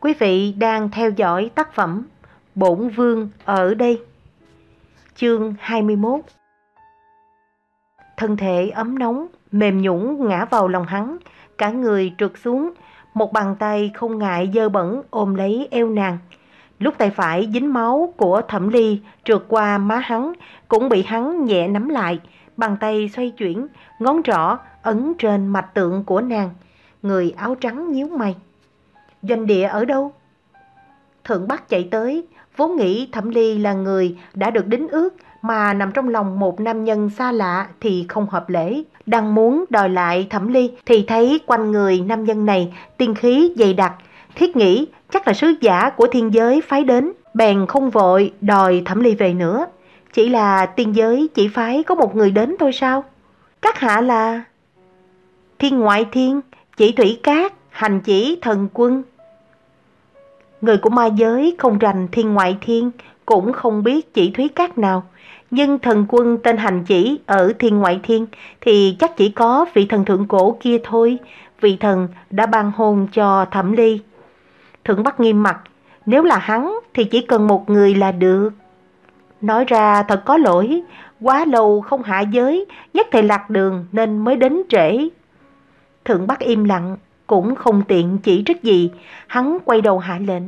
Quý vị đang theo dõi tác phẩm Bổn Vương ở đây. Chương 21 Thân thể ấm nóng, mềm nhũn ngã vào lòng hắn, cả người trượt xuống, một bàn tay không ngại dơ bẩn ôm lấy eo nàng. Lúc tay phải dính máu của thẩm ly trượt qua má hắn, cũng bị hắn nhẹ nắm lại, bàn tay xoay chuyển, ngón trỏ ấn trên mạch tượng của nàng. Người áo trắng nhíu mày. Doanh địa ở đâu? Thượng Bắc chạy tới, vốn nghĩ Thẩm Ly là người đã được đính ước mà nằm trong lòng một nam nhân xa lạ thì không hợp lễ. Đang muốn đòi lại Thẩm Ly thì thấy quanh người nam nhân này tiên khí dày đặc, thiết nghĩ chắc là sứ giả của thiên giới phái đến, bèn không vội đòi Thẩm Ly về nữa. Chỉ là tiên giới chỉ phái có một người đến thôi sao? Các hạ là... Thiên ngoại thiên, chỉ thủy cát, hành chỉ thần quân. Người của ma giới không rành thiên ngoại thiên, cũng không biết chỉ thúy cát nào. Nhưng thần quân tên hành chỉ ở thiên ngoại thiên thì chắc chỉ có vị thần thượng cổ kia thôi. Vị thần đã ban hôn cho thẩm ly. Thượng Bắc nghiêm mặt, nếu là hắn thì chỉ cần một người là được. Nói ra thật có lỗi, quá lâu không hạ giới, nhất thời lạc đường nên mới đến trễ. Thượng Bắc im lặng, cũng không tiện chỉ trích gì, hắn quay đầu hạ lệnh.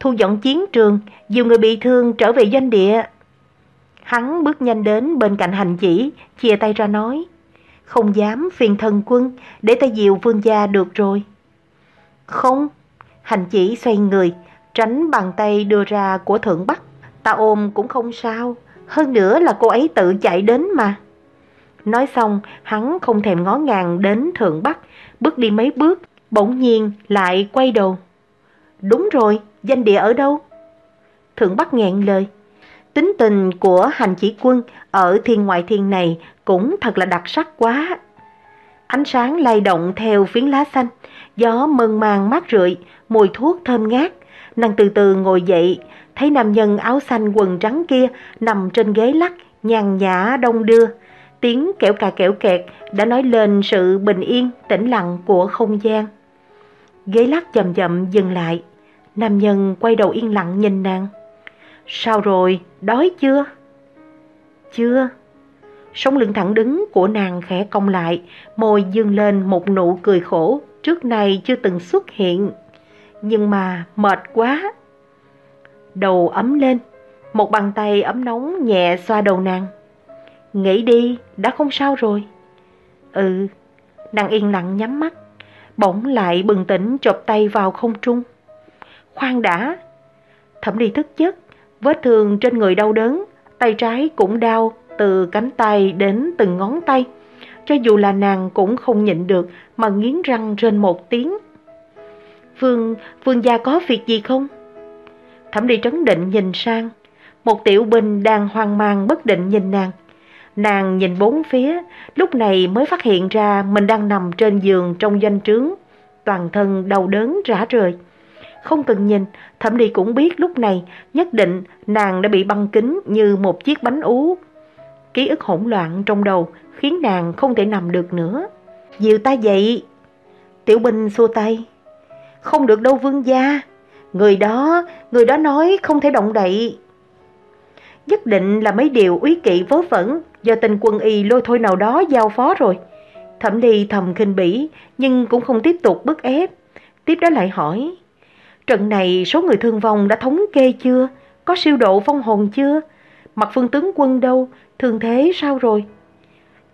Thu dọn chiến trường, nhiều người bị thương trở về doanh địa. Hắn bước nhanh đến bên cạnh hành chỉ, chia tay ra nói. Không dám phiền thần quân, để ta dìu vương gia được rồi. Không, hành chỉ xoay người, tránh bàn tay đưa ra của thượng Bắc. Ta ôm cũng không sao, hơn nữa là cô ấy tự chạy đến mà. Nói xong, hắn không thèm ngó ngàng đến thượng Bắc, bước đi mấy bước, bỗng nhiên lại quay đầu. Đúng rồi, danh địa ở đâu? Thượng Bắc nghẹn lời. Tính tình của hành chỉ quân ở thiên ngoại thiên này cũng thật là đặc sắc quá. Ánh sáng lay động theo phiến lá xanh, gió mơn màng mát rượi, mùi thuốc thơm ngát. Nàng từ từ ngồi dậy, thấy nam nhân áo xanh quần trắng kia nằm trên ghế lắc, nhàn nhã đông đưa. Tiếng kẹo cà kẹo kẹt đã nói lên sự bình yên, tĩnh lặng của không gian. Ghế lắc chậm chậm dừng lại. Nam nhân quay đầu yên lặng nhìn nàng. Sao rồi, đói chưa? Chưa. Sống lưng thẳng đứng của nàng khẽ cong lại, môi dương lên một nụ cười khổ, trước nay chưa từng xuất hiện. Nhưng mà mệt quá. Đầu ấm lên, một bàn tay ấm nóng nhẹ xoa đầu nàng. Nghĩ đi, đã không sao rồi. Ừ, nàng yên lặng nhắm mắt, bỗng lại bừng tỉnh chộp tay vào không trung. Khoan đã, thẩm đi thức giấc, vết thương trên người đau đớn, tay trái cũng đau từ cánh tay đến từng ngón tay. Cho dù là nàng cũng không nhịn được mà nghiến răng trên một tiếng. Vương, vương gia có việc gì không? Thẩm đi trấn định nhìn sang, một tiểu binh đang hoang mang bất định nhìn nàng. Nàng nhìn bốn phía, lúc này mới phát hiện ra mình đang nằm trên giường trong doanh trướng, toàn thân đau đớn rã rời. Không cần nhìn, thẩm đi cũng biết lúc này nhất định nàng đã bị băng kính như một chiếc bánh ú. Ký ức hỗn loạn trong đầu khiến nàng không thể nằm được nữa. Dìu ta dậy. Tiểu binh xua tay. Không được đâu vương gia. Người đó, người đó nói không thể động đậy. Nhất định là mấy điều úy kỵ vớ vẩn do tình quân y lôi thôi nào đó giao phó rồi. Thẩm Ly thầm khinh bỉ, nhưng cũng không tiếp tục bức ép. Tiếp đó lại hỏi, trận này số người thương vong đã thống kê chưa? Có siêu độ phong hồn chưa? Mặt phương tướng quân đâu? Thương thế sao rồi?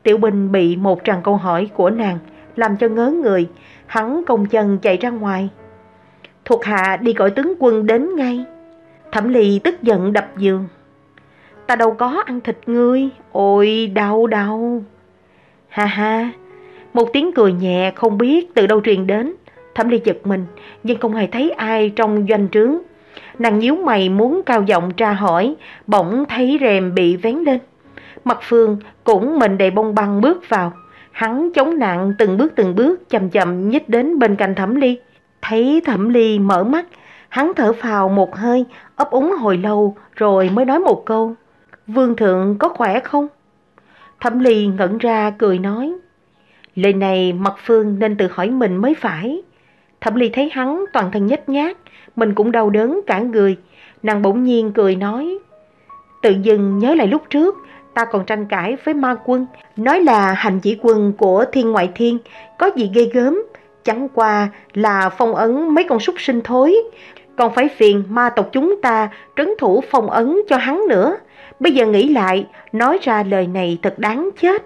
Tiểu Bình bị một tràng câu hỏi của nàng, làm cho ngớ người, hắn công chân chạy ra ngoài. Thuộc hạ đi gọi tướng quân đến ngay. Thẩm Ly tức giận đập giường ta đâu có ăn thịt ngươi, ôi đau đau. Ha ha, một tiếng cười nhẹ không biết từ đâu truyền đến, thẩm ly giật mình, nhưng không hề thấy ai trong doanh trướng. Nàng nhíu mày muốn cao giọng tra hỏi, bỗng thấy rèm bị vén lên. Mặt phương cũng mình đầy bông băng bước vào, hắn chống nạn từng bước từng bước chậm chậm nhích đến bên cạnh thẩm ly. Thấy thẩm ly mở mắt, hắn thở phào một hơi, ấp úng hồi lâu rồi mới nói một câu. Vương thượng có khỏe không? Thẩm Ly ngẩn ra cười nói. Lời này mặt Phương nên tự hỏi mình mới phải. Thẩm Ly thấy hắn toàn thân nhếch nhác, mình cũng đau đớn cả người. Nàng bỗng nhiên cười nói, tự dưng nhớ lại lúc trước, ta còn tranh cãi với ma quân, nói là hành chỉ quân của thiên ngoại thiên, có gì ghê gớm, chẳng qua là phong ấn mấy con súc sinh thối, còn phải phiền ma tộc chúng ta trấn thủ phong ấn cho hắn nữa. Bây giờ nghĩ lại, nói ra lời này thật đáng chết.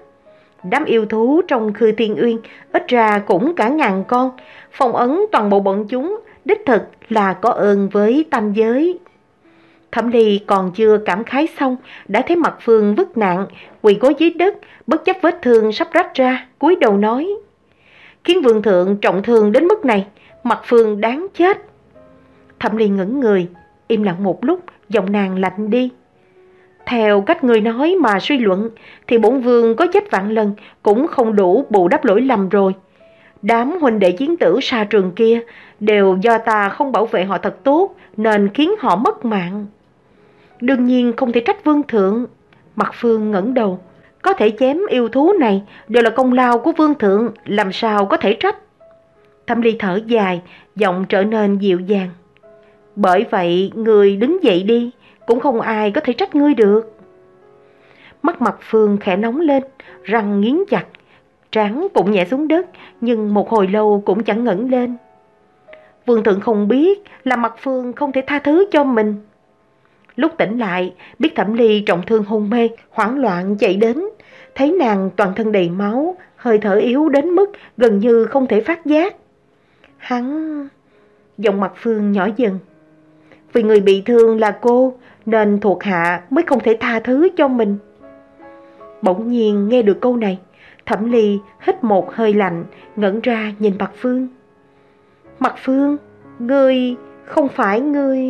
Đám yêu thú trong khư thiên uyên ít ra cũng cả ngàn con, phong ấn toàn bộ bọn chúng, đích thực là có ơn với tam giới. Thẩm Ly còn chưa cảm khái xong, đã thấy mặt Phương vứt nặng, quỳ gối dưới đất, bất chấp vết thương sắp rách ra, cúi đầu nói. Khiến vương thượng trọng thương đến mức này, mặt Phương đáng chết. Thẩm Ly ngẩn người, im lặng một lúc, giọng nàng lạnh đi. Theo cách người nói mà suy luận, thì bổn vương có chết vạn lần cũng không đủ bù đắp lỗi lầm rồi. Đám huynh đệ chiến tử xa trường kia đều do ta không bảo vệ họ thật tốt nên khiến họ mất mạng. Đương nhiên không thể trách vương thượng. Mặt phương ngẩng đầu, có thể chém yêu thú này đều là công lao của vương thượng, làm sao có thể trách. Thâm ly thở dài, giọng trở nên dịu dàng. Bởi vậy, người đứng dậy đi, cũng không ai có thể trách ngươi được. Mắt mặt Phương khẽ nóng lên, răng nghiến chặt, trán cũng nhẹ xuống đất, nhưng một hồi lâu cũng chẳng ngẩng lên. Vương thượng không biết là mặt Phương không thể tha thứ cho mình. Lúc tỉnh lại, biết Thẩm Ly trọng thương hôn mê, hoảng loạn chạy đến, thấy nàng toàn thân đầy máu, hơi thở yếu đến mức gần như không thể phát giác. Hắn... Giọng mặt Phương nhỏ dần. Vì người bị thương là cô, nên thuộc hạ mới không thể tha thứ cho mình. Bỗng nhiên nghe được câu này, Thẩm Ly hít một hơi lạnh, ngẩn ra nhìn Mặt Phương. Mặt Phương, ngươi, không phải ngươi...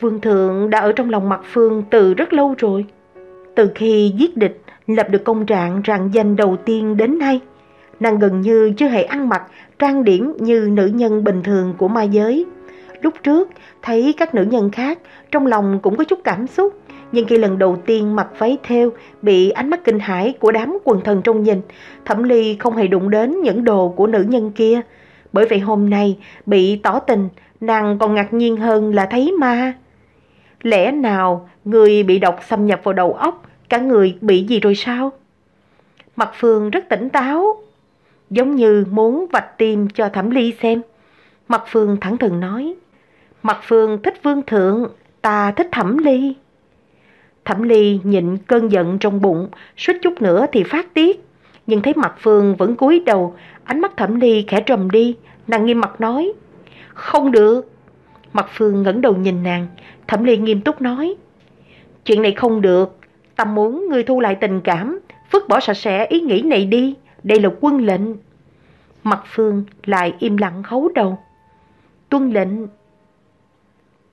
Vương Thượng đã ở trong lòng Mặt Phương từ rất lâu rồi. Từ khi giết địch, lập được công trạng rạng danh đầu tiên đến nay, nàng gần như chưa hề ăn mặc, trang điểm như nữ nhân bình thường của ma giới. Lúc trước, thấy các nữ nhân khác, trong lòng cũng có chút cảm xúc, nhưng khi lần đầu tiên mặc váy theo, bị ánh mắt kinh hãi của đám quần thần trong nhìn, Thẩm Ly không hề đụng đến những đồ của nữ nhân kia. Bởi vậy hôm nay, bị tỏ tình, nàng còn ngạc nhiên hơn là thấy ma. Lẽ nào người bị độc xâm nhập vào đầu óc, cả người bị gì rồi sao? Mặt Phương rất tỉnh táo, giống như muốn vạch tim cho Thẩm Ly xem. Mặt Phương thẳng thừng nói, Mặt Phương thích vương thượng, ta thích Thẩm Ly. Thẩm Ly nhịn cơn giận trong bụng, suýt chút nữa thì phát tiết. Nhưng thấy mặt Phương vẫn cúi đầu, ánh mắt Thẩm Ly khẽ trầm đi, nàng nghiêm mặt nói. Không được. Mặt Phương ngẩng đầu nhìn nàng, Thẩm Ly nghiêm túc nói. Chuyện này không được, tâm muốn ngươi thu lại tình cảm, vứt bỏ sạch sẽ ý nghĩ này đi, đây là quân lệnh. Mặt Phương lại im lặng khấu đầu. Tuân lệnh.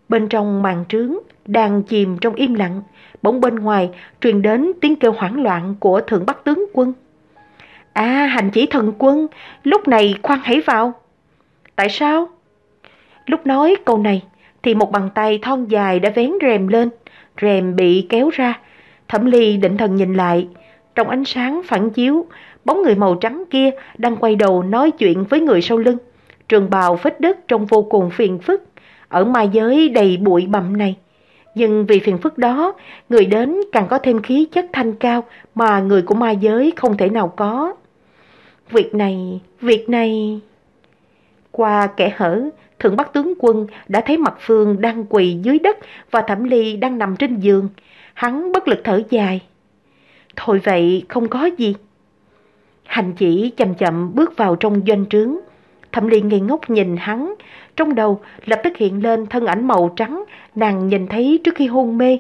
Bên trong màn trướng, đang chìm trong im lặng, bỗng bên ngoài truyền đến tiếng kêu hoảng loạn của thượng bắc tướng quân. À, hành chỉ thần quân, lúc này khoan hãy vào. Tại sao? Lúc nói câu này, thì một bàn tay thon dài đã vén rèm lên, rèm bị kéo ra. Thẩm Ly định thần nhìn lại, trong ánh sáng phản chiếu, bóng người màu trắng kia đang quay đầu nói chuyện với người sau lưng. Trường bào phết đất trông vô cùng phiền phức, ở ma giới đầy bụi bặm này. Nhưng vì phiền phức đó, người đến càng có thêm khí chất thanh cao mà người của ma giới không thể nào có. Việc này, việc này... Qua kẻ hở, Thượng Bắc tướng quân đã thấy mặt Phương đang quỳ dưới đất và Thẩm Ly đang nằm trên giường. Hắn bất lực thở dài. Thôi vậy không có gì. Hành chỉ chậm chậm bước vào trong doanh trướng. Thẩm Ly ngây ngốc nhìn hắn, trong đầu lập tức hiện lên thân ảnh màu trắng nàng nhìn thấy trước khi hôn mê.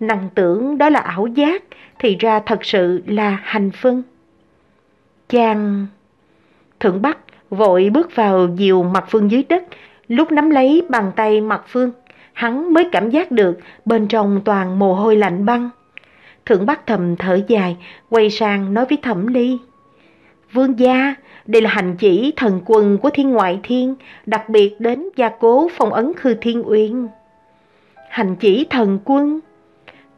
Nàng tưởng đó là ảo giác, thì ra thật sự là hành phân. Chàng... Thượng Bắc vội bước vào dìu mặt Phương dưới đất, lúc nắm lấy bàn tay mặt Phương, hắn mới cảm giác được bên trong toàn mồ hôi lạnh băng. Thượng Bắc thầm thở dài, quay sang nói với Thẩm Ly. Vương gia, đây là hành chỉ thần quân của thiên ngoại thiên, đặc biệt đến gia cố phong ấn khư thiên uyên. Hành chỉ thần quân.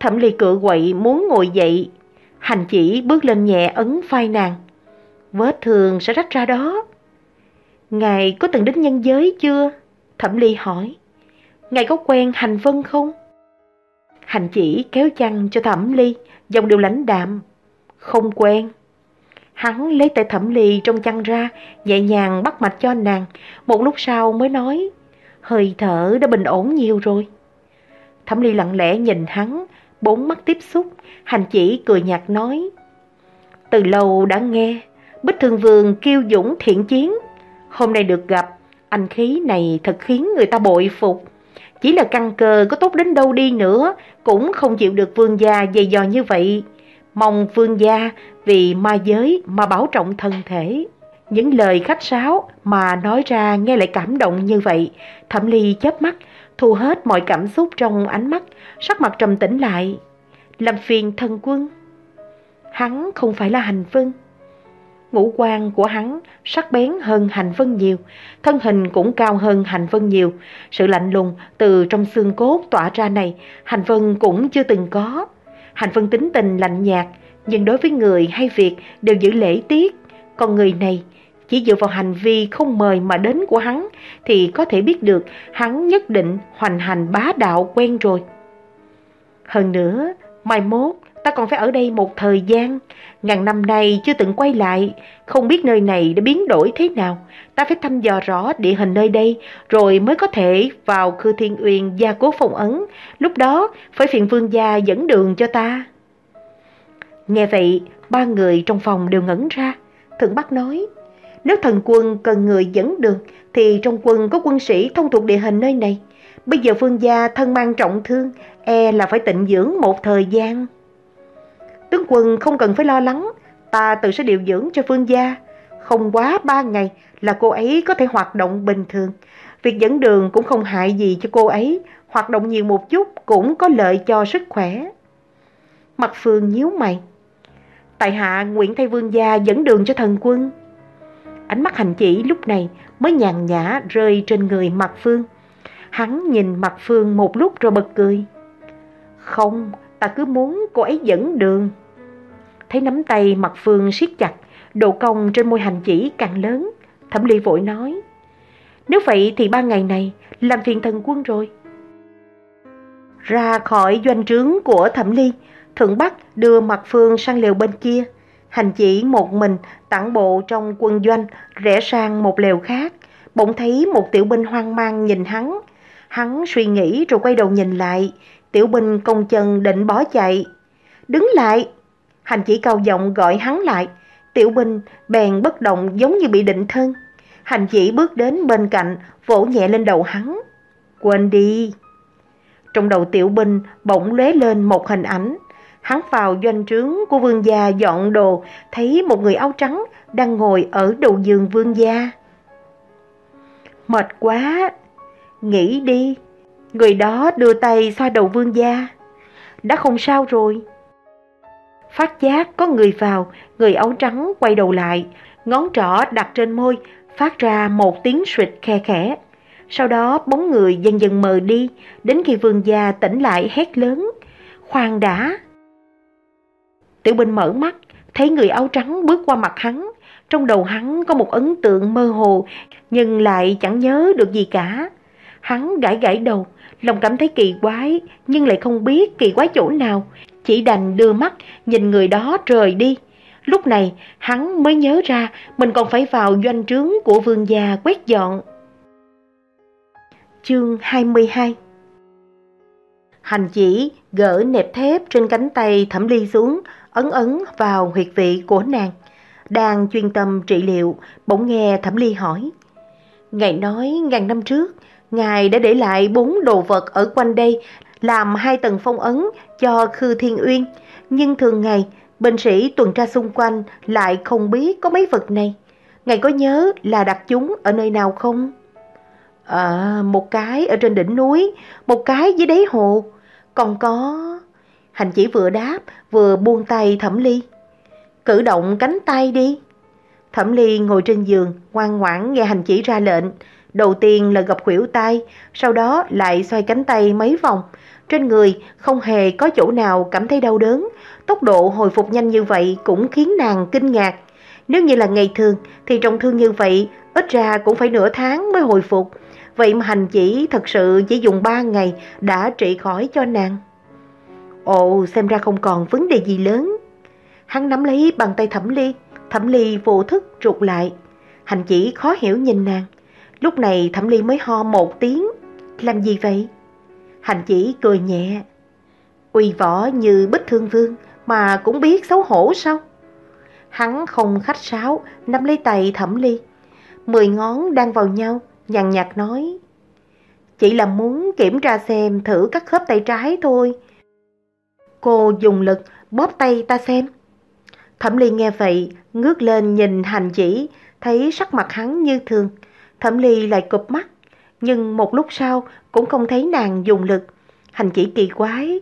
Thẩm ly cựa quậy muốn ngồi dậy. Hành chỉ bước lên nhẹ ấn vai nàng. Vết thường sẽ rách ra đó. Ngài có từng đến nhân giới chưa? Thẩm Ly hỏi. Ngài có quen Hành Vân không? Hành chỉ kéo chăn cho Thẩm Ly, dòng đều lãnh đạm. Không quen. Hắn lấy tay Thẩm lì trong chăn ra, nhẹ nhàng bắt mạch cho nàng. Một lúc sau mới nói, hơi thở đã bình ổn nhiều rồi. Thẩm Ly lặng lẽ nhìn hắn, bốn mắt tiếp xúc, hành chỉ cười nhạt nói. Từ lâu đã nghe, Bích Thương Vương kiêu dũng thiện chiến. Hôm nay được gặp, anh khí này thật khiến người ta bội phục. Chỉ là căn cơ có tốt đến đâu đi nữa, cũng không chịu được vương gia dày dò như vậy. Mong vương gia vì ma giới mà bảo trọng thân thể. Những lời khách sáo mà nói ra nghe lại cảm động như vậy. Thẩm ly chớp mắt, thu hết mọi cảm xúc trong ánh mắt, sắc mặt trầm tĩnh lại. Làm phiền thân quân. Hắn không phải là hành vân. Ngũ quan của hắn sắc bén hơn hành vân nhiều, thân hình cũng cao hơn hành vân nhiều. Sự lạnh lùng từ trong xương cốt tỏa ra này, hành vân cũng chưa từng có. Hành vân tính tình lạnh nhạt, nhưng đối với người hay việc đều giữ lễ tiết. Còn người này, chỉ dựa vào hành vi không mời mà đến của hắn thì có thể biết được hắn nhất định hoành hành bá đạo quen rồi. Hơn nữa, mai mốt ta còn phải ở đây một thời gian. Ngàn năm nay chưa từng quay lại, không biết nơi này đã biến đổi thế nào. Ta phải thăm dò rõ địa hình nơi đây, rồi mới có thể vào Khư Thiên Uyên gia cố phong ấn. Lúc đó phải phiền vương gia dẫn đường cho ta. Nghe vậy, ba người trong phòng đều ngẩn ra. Thượng Bắc nói, nếu thần quân cần người dẫn đường, thì trong quân có quân sĩ thông thuộc địa hình nơi này. Bây giờ vương gia thân mang trọng thương, e là phải tịnh dưỡng một thời gian. Tướng quân không cần phải lo lắng, ta tự sẽ điều dưỡng cho vương gia. Không quá ba ngày là cô ấy có thể hoạt động bình thường. Việc dẫn đường cũng không hại gì cho cô ấy, hoạt động nhiều một chút cũng có lợi cho sức khỏe. Mặt Phương nhíu mày. Tại hạ nguyện thay vương gia dẫn đường cho thần quân. Ánh mắt hành chỉ lúc này mới nhàn nhã rơi trên người Mặt Phương. Hắn nhìn Mặt Phương một lúc rồi bật cười. Không, ta cứ muốn cô ấy dẫn đường. Thấy nắm tay Mặt Phương siết chặt, độ cong trên môi hành chỉ càng lớn. Thẩm Ly vội nói. Nếu vậy thì ba ngày này làm phiền thần quân rồi. Ra khỏi doanh trướng của Thẩm Ly, Thượng Bắc đưa Mặt Phương sang lều bên kia. Hành chỉ một mình tản bộ trong quân doanh rẽ sang một lều khác. Bỗng thấy một tiểu binh hoang mang nhìn hắn. Hắn suy nghĩ rồi quay đầu nhìn lại. Tiểu binh công chân định bỏ chạy. Đứng lại! Hành chỉ cao giọng gọi hắn lại. Tiểu binh bèn bất động giống như bị định thân. Hành chỉ bước đến bên cạnh, vỗ nhẹ lên đầu hắn. Quên đi! Trong đầu tiểu binh bỗng lóe lên một hình ảnh. Hắn vào doanh trướng của vương gia dọn đồ, thấy một người áo trắng đang ngồi ở đầu giường vương gia. Mệt quá, nghỉ đi. Người đó đưa tay xoa đầu vương gia. Đã không sao rồi. Phát giác có người vào, người áo trắng quay đầu lại, ngón trỏ đặt trên môi, phát ra một tiếng suyệt khe khẽ. Sau đó bóng người dần dần mờ đi, đến khi vườn già tỉnh lại hét lớn. Khoan đã! Tiểu binh mở mắt, thấy người áo trắng bước qua mặt hắn. Trong đầu hắn có một ấn tượng mơ hồ, nhưng lại chẳng nhớ được gì cả. Hắn gãi gãi đầu, lòng cảm thấy kỳ quái, nhưng lại không biết kỳ quái chỗ nào. Chỉ đành đưa mắt nhìn người đó rời đi. Lúc này hắn mới nhớ ra mình còn phải vào doanh trướng của vương gia quét dọn. Chương 22 Hành chỉ gỡ nẹp thép trên cánh tay thẩm ly xuống, ấn ấn vào huyệt vị của nàng. Đang chuyên tâm trị liệu, bỗng nghe thẩm ly hỏi. Ngài nói ngàn năm trước, Ngài đã để lại bốn đồ vật ở quanh đây, làm hai tầng phong ấn cho Khư Thiên Uyên. Nhưng thường ngày, binh sĩ tuần tra xung quanh lại không biết có mấy vật này. Ngài có nhớ là đặt chúng ở nơi nào không? À, một cái ở trên đỉnh núi, một cái dưới đáy hồ. Còn có... Hành chỉ vừa đáp, vừa buông tay thẩm ly. Cử động cánh tay đi. Thẩm ly ngồi trên giường, ngoan ngoãn nghe hành chỉ ra lệnh. Đầu tiên là gập khuỷu tay, sau đó lại xoay cánh tay mấy vòng. Trên người không hề có chỗ nào cảm thấy đau đớn. Tốc độ hồi phục nhanh như vậy cũng khiến nàng kinh ngạc. Nếu như là ngày thường thì trọng thương như vậy ít ra cũng phải nửa tháng mới hồi phục. Vậy mà hành chỉ thật sự chỉ dùng 3 ngày đã trị khỏi cho nàng. Ồ, xem ra không còn vấn đề gì lớn. Hắn nắm lấy bàn tay thẩm ly, thẩm ly vô thức trục lại. Hành chỉ khó hiểu nhìn nàng. Lúc này thẩm ly mới ho một tiếng. Làm gì vậy? Hành chỉ cười nhẹ. Uy võ như bích thương vương mà cũng biết xấu hổ sao? Hắn không khách sáo, nắm lấy tay thẩm ly. Mười ngón đang vào nhau, nhàn nhạt nói. Chỉ là muốn kiểm tra xem thử các khớp tay trái thôi. Cô dùng lực bóp tay ta xem. Thẩm ly nghe vậy, ngước lên nhìn hành chỉ, thấy sắc mặt hắn như thường. Thẩm ly lại cụp mắt, nhưng một lúc sau cũng không thấy nàng dùng lực. Hành chỉ kỳ quái.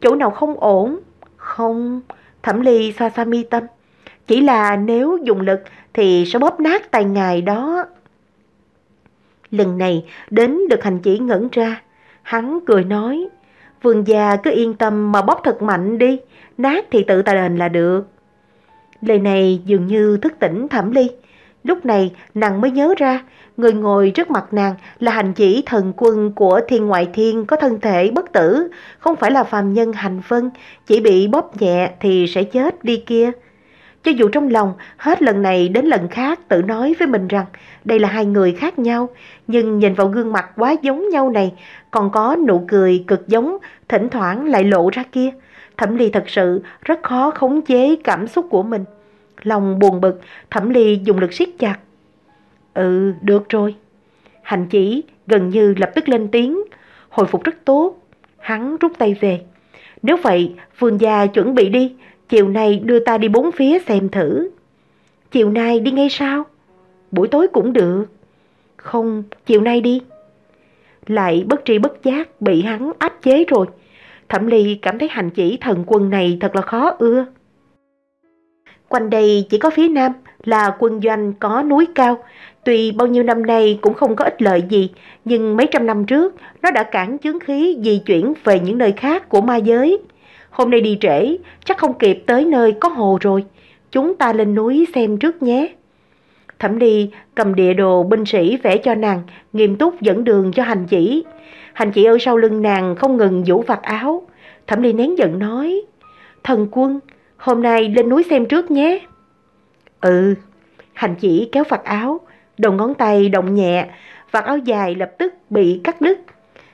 Chỗ nào không ổn? Không, thẩm ly xoa xoa mi tâm. Chỉ là nếu dùng lực thì sẽ bóp nát tay ngài đó. Lần này đến được hành chỉ ngẩn ra. Hắn cười nói, vườn già cứ yên tâm mà bóp thật mạnh đi, nát thì tự ta đền là được. Lời này dường như thức tỉnh thẩm ly. Lúc này nàng mới nhớ ra, người ngồi trước mặt nàng là hành chỉ thần quân của thiên ngoại thiên có thân thể bất tử, không phải là phàm nhân hành vân, chỉ bị bóp nhẹ thì sẽ chết đi kia. Cho dù trong lòng hết lần này đến lần khác tự nói với mình rằng đây là hai người khác nhau, nhưng nhìn vào gương mặt quá giống nhau này, còn có nụ cười cực giống, thỉnh thoảng lại lộ ra kia. Thẩm Ly thật sự rất khó khống chế cảm xúc của mình. Lòng buồn bực, Thẩm Ly dùng lực siết chặt. Ừ, được rồi. Hành chỉ gần như lập tức lên tiếng, hồi phục rất tốt. Hắn rút tay về. Nếu vậy, vườn gia chuẩn bị đi, chiều nay đưa ta đi bốn phía xem thử. Chiều nay đi ngay sao? Buổi tối cũng được. Không, chiều nay đi. Lại bất tri bất giác bị hắn áp chế rồi. Thẩm Ly cảm thấy hành chỉ thần quân này thật là khó ưa. Quanh đây chỉ có phía nam là quân doanh có núi cao. Tuy bao nhiêu năm nay cũng không có ích lợi gì, nhưng mấy trăm năm trước nó đã cản chứng khí di chuyển về những nơi khác của ma giới. Hôm nay đi trễ, chắc không kịp tới nơi có hồ rồi. Chúng ta lên núi xem trước nhé. Thẩm Ly cầm địa đồ binh sĩ vẽ cho nàng, nghiêm túc dẫn đường cho hành chỉ. Hành chỉ ở sau lưng nàng không ngừng vũ vạt áo. Thẩm Ly nén giận nói, thần quân, hôm nay lên núi xem trước nhé. Ừ, hành chỉ kéo vạt áo, đầu ngón tay động nhẹ, vạt áo dài lập tức bị cắt đứt.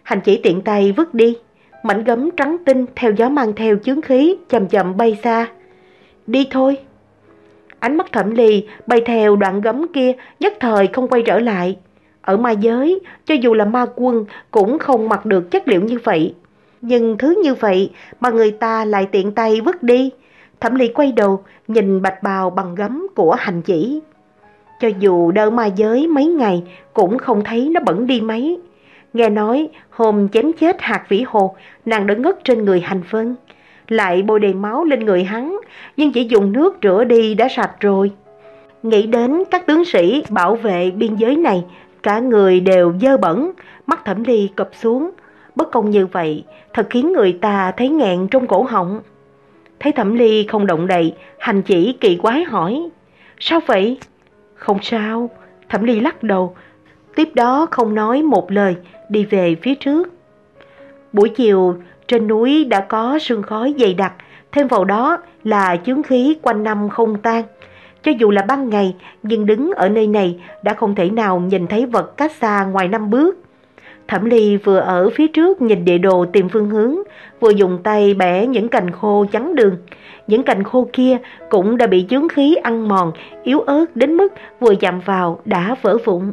Hành chỉ tiện tay vứt đi, mảnh gấm trắng tinh theo gió mang theo chướng khí chậm chậm bay xa. Đi thôi. Ánh mắt thẩm Lì bay theo đoạn gấm kia nhất thời không quay trở lại. Ở ma giới, cho dù là ma quân cũng không mặc được chất liệu như vậy. Nhưng thứ như vậy mà người ta lại tiện tay vứt đi. Thẩm Lì quay đầu, nhìn bạch bào bằng gấm của hành chỉ. Cho dù đỡ ma giới mấy ngày cũng không thấy nó bẩn đi mấy. Nghe nói hôm chém chết hạt vĩ hồ, nàng đã ngất trên người hành vân. Lại bôi đầy máu lên người hắn, nhưng chỉ dùng nước rửa đi đã sạch rồi. Nghĩ đến các tướng sĩ bảo vệ biên giới này, cả người đều dơ bẩn, mắt thẩm ly cập xuống. Bất công như vậy, thật khiến người ta thấy nghẹn trong cổ họng. Thấy thẩm ly không động đậy, hành chỉ kỳ quái hỏi. Sao vậy? Không sao, thẩm ly lắc đầu. Tiếp đó không nói một lời, đi về phía trước. Buổi chiều, trên núi đã có sương khói dày đặc, thêm vào đó là chướng khí quanh năm không tan. Cho dù là ban ngày, nhưng đứng ở nơi này đã không thể nào nhìn thấy vật cách xa ngoài năm bước. Thẩm Ly vừa ở phía trước nhìn địa đồ tìm phương hướng, vừa dùng tay bẻ những cành khô chắn đường. Những cành khô kia cũng đã bị chướng khí ăn mòn, yếu ớt đến mức vừa chạm vào đã vỡ vụn.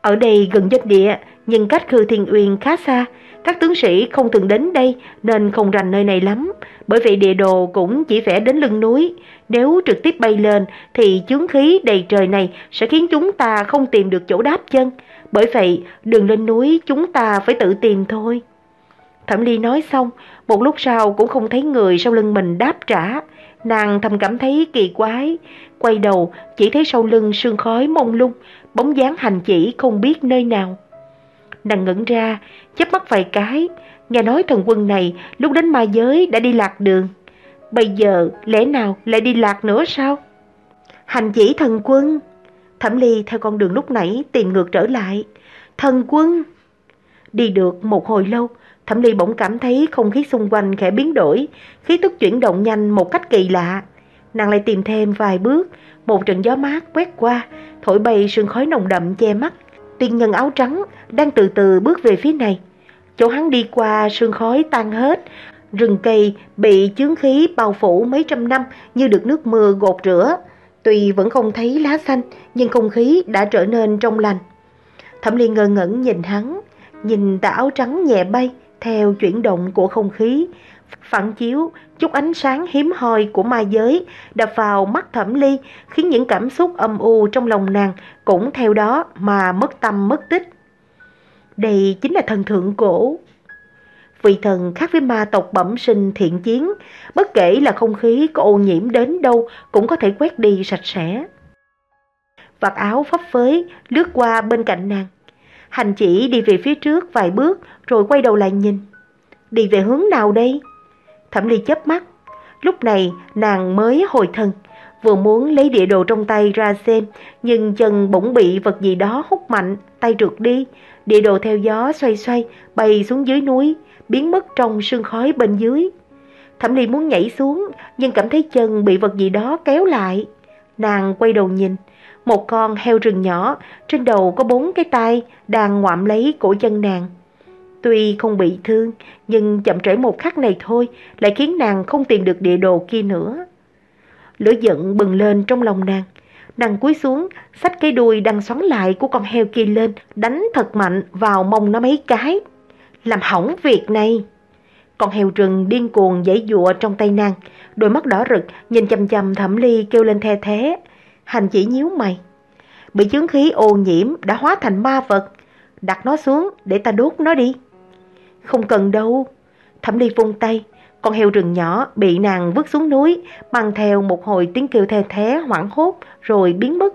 Ở đây gần doanh địa, nhưng cách Khư Thiên Uyên khá xa, các tướng sĩ không thường đến đây nên không rành nơi này lắm, bởi vậy địa đồ cũng chỉ vẽ đến lưng núi. Nếu trực tiếp bay lên thì chướng khí đầy trời này sẽ khiến chúng ta không tìm được chỗ đáp chân. Bởi vậy đường lên núi chúng ta phải tự tìm thôi. Thẩm Ly nói xong, một lúc sau cũng không thấy người sau lưng mình đáp trả. Nàng thầm cảm thấy kỳ quái, quay đầu chỉ thấy sau lưng sương khói mông lung, bóng dáng hành chỉ không biết nơi nào. Nàng ngẩn ra, chớp mắt vài cái, nghe nói thần quân này lúc đến ma giới đã đi lạc đường. Bây giờ lẽ nào lại đi lạc nữa sao? Hành chỉ thần quân. Thẩm Ly theo con đường lúc nãy tìm ngược trở lại. Thần quân. Đi được một hồi lâu, Thẩm Ly bỗng cảm thấy không khí xung quanh khẽ biến đổi, khí tức chuyển động nhanh một cách kỳ lạ. Nàng lại tìm thêm vài bước, một trận gió mát quét qua, thổi bay sương khói nồng đậm che mắt. Tiên nhân áo trắng đang từ từ bước về phía này. Chỗ hắn đi qua sương khói tan hết, rừng cây bị chướng khí bao phủ mấy trăm năm như được nước mưa gột rửa. Tuy vẫn không thấy lá xanh, nhưng không khí đã trở nên trong lành. Thẩm ly ngơ ngẩn nhìn hắn, nhìn tà áo trắng nhẹ bay theo chuyển động của không khí, phản chiếu chút ánh sáng hiếm hoi của ma giới đập vào mắt Thẩm Ly, khiến những cảm xúc âm u trong lòng nàng cũng theo đó mà mất tâm mất tích. Đây chính là thần thượng cổ. Vị thần khác với ma tộc bẩm sinh thiện chiến, bất kể là không khí có ô nhiễm đến đâu cũng có thể quét đi sạch sẽ. Vạt áo phấp phới lướt qua bên cạnh nàng. Hành chỉ đi về phía trước vài bước rồi quay đầu lại nhìn. Đi về hướng nào đây? Thẩm Ly chớp mắt. Lúc này nàng mới hồi thần, vừa muốn lấy địa đồ trong tay ra xem, nhưng chân bỗng bị vật gì đó hút mạnh, tay trượt đi. Địa đồ theo gió xoay xoay, bay xuống dưới núi, biến mất trong sương khói bên dưới. Thẩm Ly muốn nhảy xuống, nhưng cảm thấy chân bị vật gì đó kéo lại. Nàng quay đầu nhìn, một con heo rừng nhỏ, trên đầu có bốn cái tay, đang ngoạm lấy cổ chân nàng. Tuy không bị thương, nhưng chậm trễ một khắc này thôi lại khiến nàng không tìm được địa đồ kia nữa. Lửa giận bừng lên trong lòng nàng. Nàng cúi xuống, xách cái đuôi đang xoắn lại của con heo kia lên, đánh thật mạnh vào mông nó mấy cái. Làm hỏng việc này. Con heo rừng điên cuồng giãy dụa trong tay nàng, đôi mắt đỏ rực nhìn chầm chầm thẩm ly kêu lên the thế. Hành chỉ nhíu mày. Bị chứng khí ô nhiễm đã hóa thành ma vật. Đặt nó xuống để ta đốt nó đi. Không cần đâu. Thẩm Ly vung tay, con heo rừng nhỏ bị nàng vứt xuống núi, mang theo một hồi tiếng kêu the thế hoảng hốt rồi biến mất.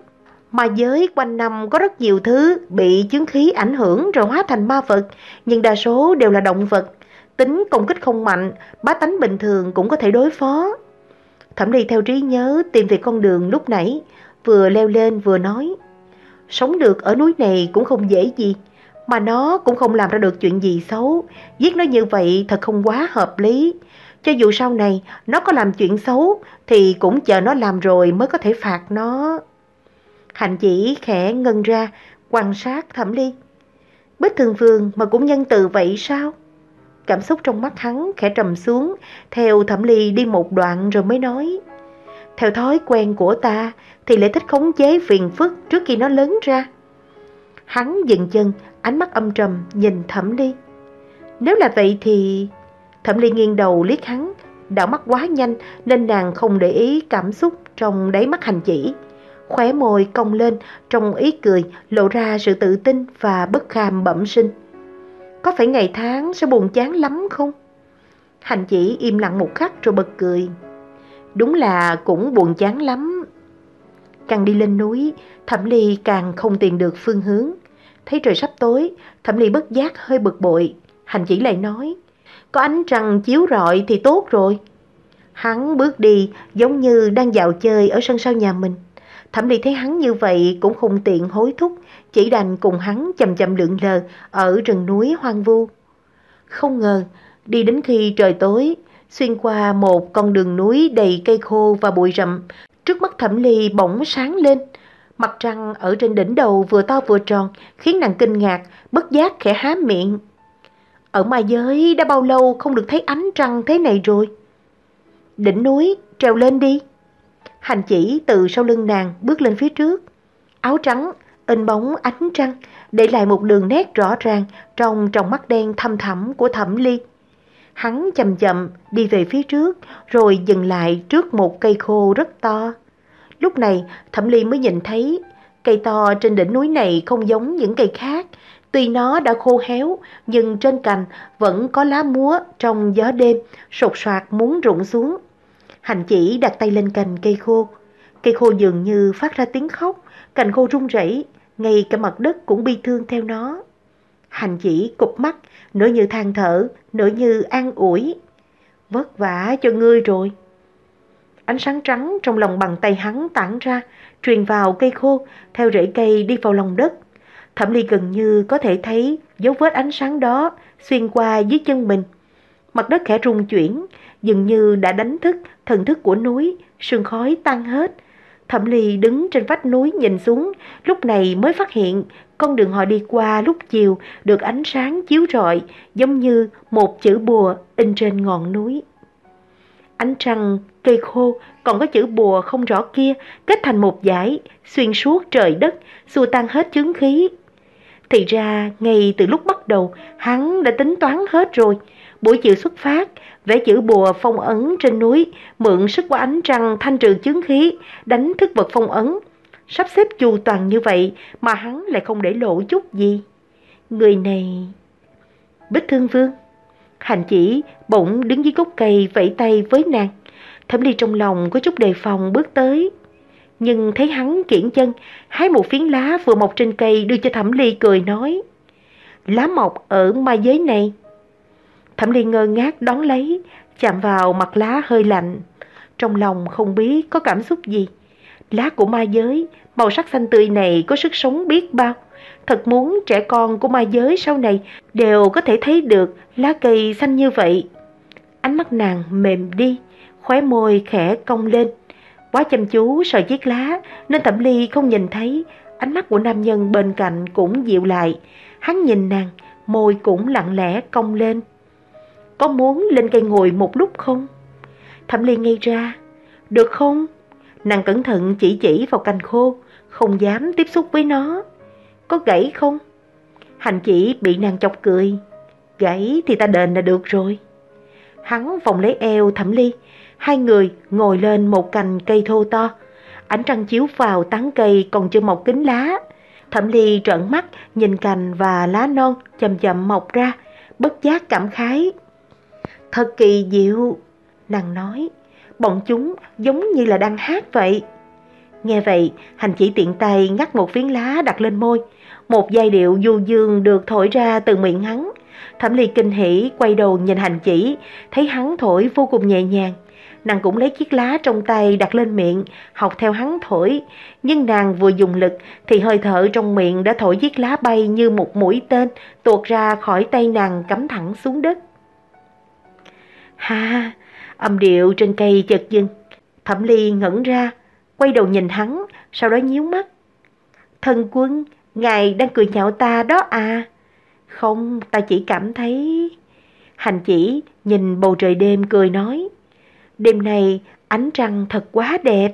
Ma giới quanh năm có rất nhiều thứ bị chứng khí ảnh hưởng rồi hóa thành ma vật, nhưng đa số đều là động vật. Tính công kích không mạnh, bá tánh bình thường cũng có thể đối phó. Thẩm Ly theo trí nhớ tìm về con đường lúc nãy, vừa leo lên vừa nói. Sống được ở núi này cũng không dễ gì. Mà nó cũng không làm ra được chuyện gì xấu, giết nó như vậy thật không quá hợp lý. Cho dù sau này nó có làm chuyện xấu thì cũng chờ nó làm rồi mới có thể phạt nó. Hành chỉ khẽ ngân ra, quan sát thẩm ly. Bích thường vương mà cũng nhân từ vậy sao? Cảm xúc trong mắt hắn khẽ trầm xuống, theo thẩm ly đi một đoạn rồi mới nói. Theo thói quen của ta thì lại thích khống chế phiền phức trước khi nó lớn ra. Hắn dừng chân, ánh mắt âm trầm nhìn Thẩm Ly. Nếu là vậy thì... Thẩm Ly nghiêng đầu liếc hắn, đảo mắt quá nhanh nên nàng không để ý cảm xúc trong đáy mắt hành chỉ. Khóe môi cong lên trong ý cười lộ ra sự tự tin và bất kham bẩm sinh. Có phải ngày tháng sẽ buồn chán lắm không? Hành chỉ im lặng một khắc rồi bật cười. Đúng là cũng buồn chán lắm. Càng đi lên núi, Thẩm Ly càng không tìm được phương hướng. Thấy trời sắp tối, Thẩm Ly bất giác hơi bực bội. Hành chỉ lại nói, có ánh trăng chiếu rọi thì tốt rồi. Hắn bước đi giống như đang dạo chơi ở sân sau nhà mình. Thẩm Ly thấy hắn như vậy cũng không tiện hối thúc, chỉ đành cùng hắn chậm chậm lượn lờ ở rừng núi hoang vu. Không ngờ, đi đến khi trời tối, xuyên qua một con đường núi đầy cây khô và bụi rậm, trước mắt Thẩm Ly bỗng sáng lên. Mặt trăng ở trên đỉnh đầu vừa to vừa tròn, khiến nàng kinh ngạc, bất giác khẽ há miệng. Ở ma giới đã bao lâu không được thấy ánh trăng thế này rồi. Đỉnh núi, trèo lên đi. Hành chỉ từ sau lưng nàng bước lên phía trước. Áo trắng, in bóng ánh trăng, để lại một đường nét rõ ràng trong tròng mắt đen thâm thẳm của thẩm ly. Hắn chậm chậm đi về phía trước, rồi dừng lại trước một cây khô rất to. Lúc này, Thẩm Ly mới nhìn thấy cây to trên đỉnh núi này không giống những cây khác. Tuy nó đã khô héo, nhưng trên cành vẫn có lá múa trong gió đêm, sột soạt muốn rụng xuống. Hành chỉ đặt tay lên cành cây khô. Cây khô dường như phát ra tiếng khóc, cành khô rung rẩy, ngay cả mặt đất cũng bi thương theo nó. Hành chỉ cụp mắt, nửa như than thở, nửa như an ủi. Vất vả cho ngươi rồi. Ánh sáng trắng trong lòng bàn tay hắn tản ra, truyền vào cây khô, theo rễ cây đi vào lòng đất. Thẩm Ly gần như có thể thấy dấu vết ánh sáng đó xuyên qua dưới chân mình. Mặt đất khẽ rung chuyển, dường như đã đánh thức thần thức của núi, sương khói tan hết. Thẩm Ly đứng trên vách núi nhìn xuống, lúc này mới phát hiện con đường họ đi qua lúc chiều được ánh sáng chiếu rọi giống như một chữ bùa in trên ngọn núi. Ánh trăng, cây khô, còn có chữ bùa không rõ kia kết thành một dải, xuyên suốt trời đất, xua tan hết chứng khí. Thì ra, ngay từ lúc bắt đầu, hắn đã tính toán hết rồi. Buổi chiều xuất phát, vẽ chữ bùa phong ấn trên núi, mượn sức của ánh trăng thanh trừ chứng khí, đánh thức vật phong ấn. Sắp xếp chu toàn như vậy mà hắn lại không để lộ chút gì. Người này... Bích Thương Vương Hành chỉ bỗng đứng dưới gốc cây vẫy tay với nàng. Thẩm Ly trong lòng có chút đề phòng bước tới. Nhưng thấy hắn kiển chân, hái một phiến lá vừa mọc trên cây đưa cho Thẩm Ly cười nói. Lá mọc ở mai giới này. Thẩm Ly ngơ ngác đón lấy, chạm vào mặt lá hơi lạnh. Trong lòng không biết có cảm xúc gì. Lá của ma giới, màu sắc xanh tươi này có sức sống biết bao. Thật muốn trẻ con của ma giới sau này đều có thể thấy được lá cây xanh như vậy. Ánh mắt nàng mềm đi, khóe môi khẽ cong lên. Quá chăm chú sợ chiếc lá nên thẩm ly không nhìn thấy. Ánh mắt của nam nhân bên cạnh cũng dịu lại. Hắn nhìn nàng, môi cũng lặng lẽ cong lên. Có muốn lên cây ngồi một lúc không? Thẩm ly ngay ra. Được không? Nàng cẩn thận chỉ chỉ vào cành khô, không dám tiếp xúc với nó. Có gãy không? Hành chỉ bị nàng chọc cười. Gãy thì ta đền là được rồi. Hắn vòng lấy eo thẩm ly, hai người ngồi lên một cành cây thô to. Ánh trăng chiếu vào tán cây còn chưa mọc kính lá. Thẩm ly trợn mắt nhìn cành và lá non chậm chậm mọc ra, bất giác cảm khái. Thật kỳ diệu, nàng nói, bọn chúng giống như là đang hát vậy. Nghe vậy, hành chỉ tiện tay ngắt một phiến lá đặt lên môi. Một giai điệu du dương được thổi ra từ miệng hắn. Thẩm ly kinh hỉ quay đầu nhìn hành chỉ, thấy hắn thổi vô cùng nhẹ nhàng. Nàng cũng lấy chiếc lá trong tay đặt lên miệng, học theo hắn thổi. Nhưng nàng vừa dùng lực thì hơi thở trong miệng đã thổi chiếc lá bay như một mũi tên tuột ra khỏi tay nàng cắm thẳng xuống đất. Ha, âm điệu trên cây chợt dừng. Thẩm ly ngẩn ra, quay đầu nhìn hắn, sau đó nhíu mắt. Thần quân, ngài đang cười nhạo ta đó à? Không, ta chỉ cảm thấy... Hành chỉ nhìn bầu trời đêm cười nói. Đêm này ánh trăng thật quá đẹp.